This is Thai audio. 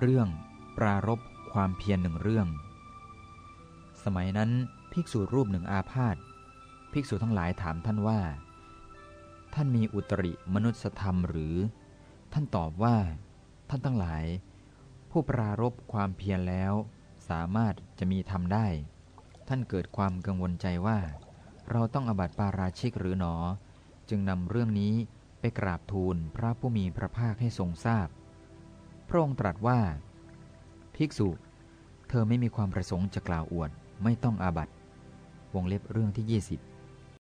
เรื่องปรารบความเพียรหนึ่งเรื่อง สมัยนั้นภิกษุรูปหนึ่งอาพาธภิกษุทั้งหลายถามท่านว่า ท่านมีอุตริมนุสธรรมหรือ ท่านตอบว่า ท่านทั้งหลาย ผู้ปรารบความเพียรแล้ว สามารถจะมีทำได้ ท่านเกิดความกังวลใจว่า เราต้องอบัติปาราชิกหรือหนอ จึงนำเรื่องนี้ไปกราบทูลพระผู้มีพระภาคให้ทรงทราบพ ระองค์ตรัสว่า ภิกษุ เธอไม่มีความประสงค์จะกล่าวอวด ไม่ต้องอาบัติวงเล็บเรื่องที่ 20